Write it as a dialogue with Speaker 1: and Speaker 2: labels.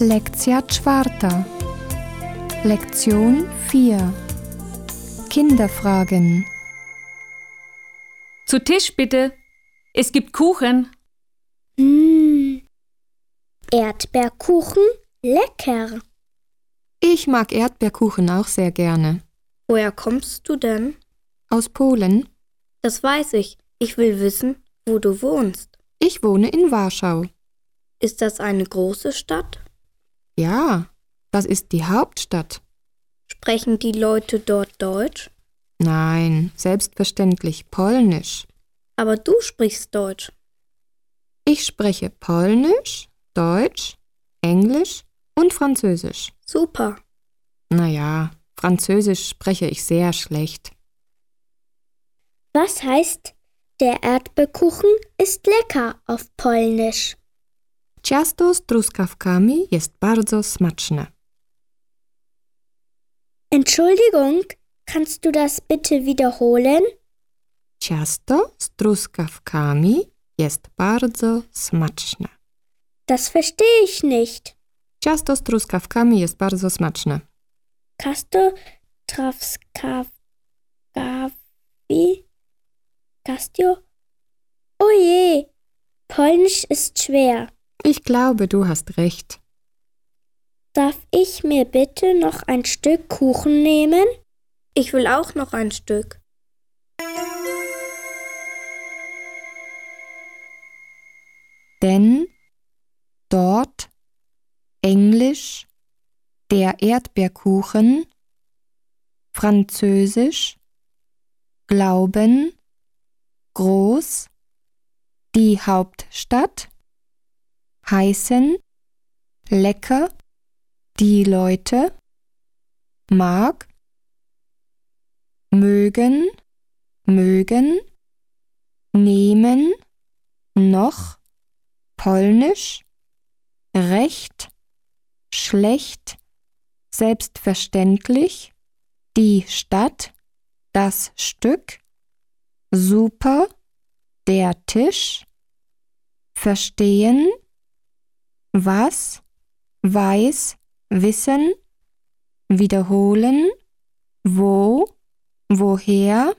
Speaker 1: Lekcja czwarta. Lektion 4. Kinderfragen.
Speaker 2: Zu Tisch bitte. Es gibt Kuchen.
Speaker 3: Mmh. Erdbeerkuchen? Lecker.
Speaker 1: Ich mag Erdbeerkuchen auch sehr gerne.
Speaker 3: Woher kommst du denn?
Speaker 1: Aus Polen.
Speaker 3: Das weiß ich. Ich will wissen, wo du wohnst.
Speaker 1: Ich wohne in Warschau.
Speaker 3: Ist das eine große Stadt?
Speaker 1: Ja, das ist die Hauptstadt.
Speaker 3: Sprechen die Leute dort Deutsch?
Speaker 1: Nein, selbstverständlich Polnisch.
Speaker 3: Aber du sprichst Deutsch.
Speaker 1: Ich spreche Polnisch, Deutsch, Englisch und Französisch.
Speaker 3: Super.
Speaker 1: Naja, Französisch spreche ich sehr schlecht.
Speaker 3: Was heißt, der Erdbeerkuchen ist lecker auf Polnisch?
Speaker 1: Ciasto z truskawkami jest bardzo smaczne.
Speaker 3: Entschuldigung, kannst du das bitte wiederholen?
Speaker 1: Ciasto z truskawkami jest bardzo smaczne.
Speaker 3: Das verstehe ich nicht.
Speaker 1: Ciasto z truskawkami jest bardzo smaczne.
Speaker 3: Kasto Trawskawi Kastio? Oje, Polnisch ist schwer.
Speaker 1: Ich glaube, du hast recht.
Speaker 3: Darf ich mir bitte noch ein Stück Kuchen nehmen? Ich will auch noch ein Stück.
Speaker 1: Denn dort Englisch der Erdbeerkuchen, Französisch Glauben groß die Hauptstadt heißen lecker die Leute mag mögen mögen nehmen noch polnisch recht schlecht selbstverständlich die Stadt das Stück super der Tisch verstehen was weiß wissen wiederholen wo woher